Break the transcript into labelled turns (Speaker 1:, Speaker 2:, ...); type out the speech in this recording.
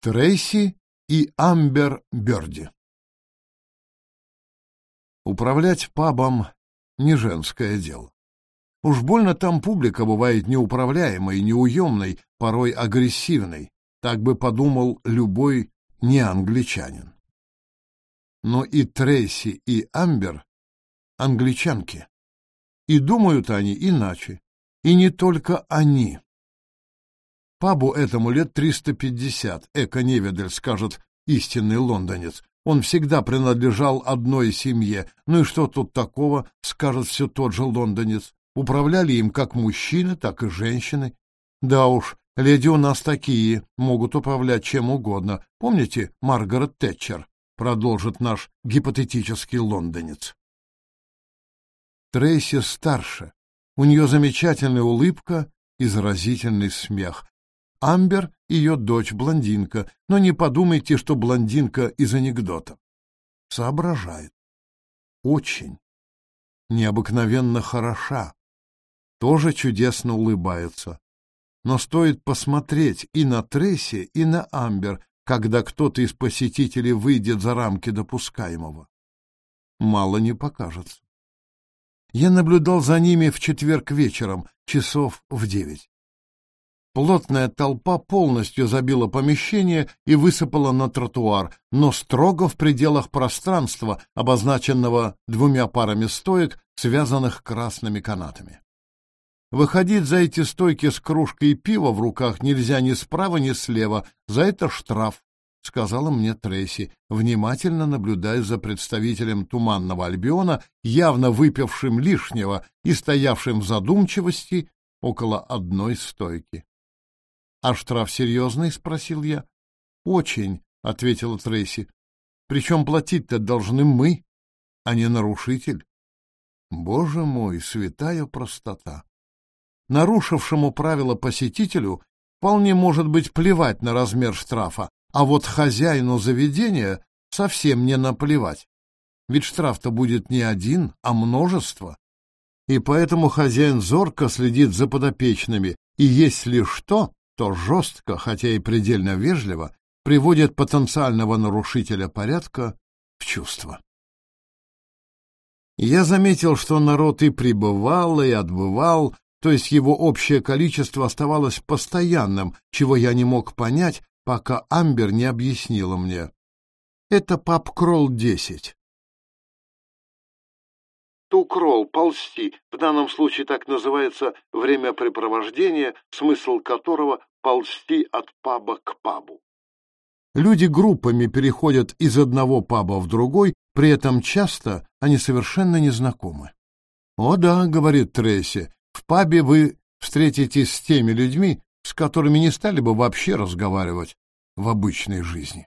Speaker 1: Трейси и Амбер Бёрди Управлять пабом — не женское дело. Уж больно там публика бывает неуправляемой, неуемной, порой агрессивной, так бы подумал любой неангличанин. Но и Трейси, и Амбер — англичанки. И думают они иначе. И не только они. Пабу этому лет 350, эко-невидель, скажет истинный лондонец. Он всегда принадлежал одной семье. Ну и что тут такого, скажет все тот же лондонец. Управляли им как мужчины, так и женщины. Да уж, леди у нас такие, могут управлять чем угодно. Помните Маргарет Тэтчер? Продолжит наш гипотетический лондонец. Трейси старше. У нее замечательная улыбка и заразительный смех. Амбер — ее дочь-блондинка, но не подумайте, что блондинка из анекдота. Соображает. Очень. Необыкновенно хороша. Тоже чудесно улыбается. Но стоит посмотреть и на Тресси, и на Амбер, когда кто-то из посетителей выйдет за рамки допускаемого. Мало не покажется. Я наблюдал за ними в четверг вечером, часов в девять. Плотная толпа полностью забила помещение и высыпала на тротуар, но строго в пределах пространства, обозначенного двумя парами стоек, связанных красными канатами. Выходить за эти стойки с кружкой пива в руках нельзя ни справа, ни слева, за это штраф, — сказала мне Трейси, внимательно наблюдая за представителем Туманного Альбиона, явно выпившим лишнего и стоявшим в задумчивости около одной стойки. — А штраф серьезный? — спросил я. — Очень, — ответила Трейси. — Причем платить-то должны мы, а не нарушитель. Боже мой, святая простота! Нарушившему правила посетителю вполне может быть плевать на размер штрафа, а вот хозяину заведения совсем не наплевать. Ведь штраф-то будет не один, а множество. И поэтому хозяин зорко следит за подопечными, и если что, то жестко, хотя и предельно вежливо, приводит потенциального нарушителя порядка в чувство. Я заметил, что народ и пребывал, и отбывал, то есть его общее количество оставалось постоянным, чего я не мог понять, пока Амбер не объяснила мне. Это пап-кролл 10. Тукролл, ползти, в данном случае так называется времяпрепровождение, смысл которого ползти от паба к пабу. Люди группами переходят из одного паба в другой, при этом часто они совершенно незнакомы. «О да», — говорит Тресси, — «в пабе вы встретитесь с теми людьми, с которыми не стали бы вообще разговаривать в обычной жизни».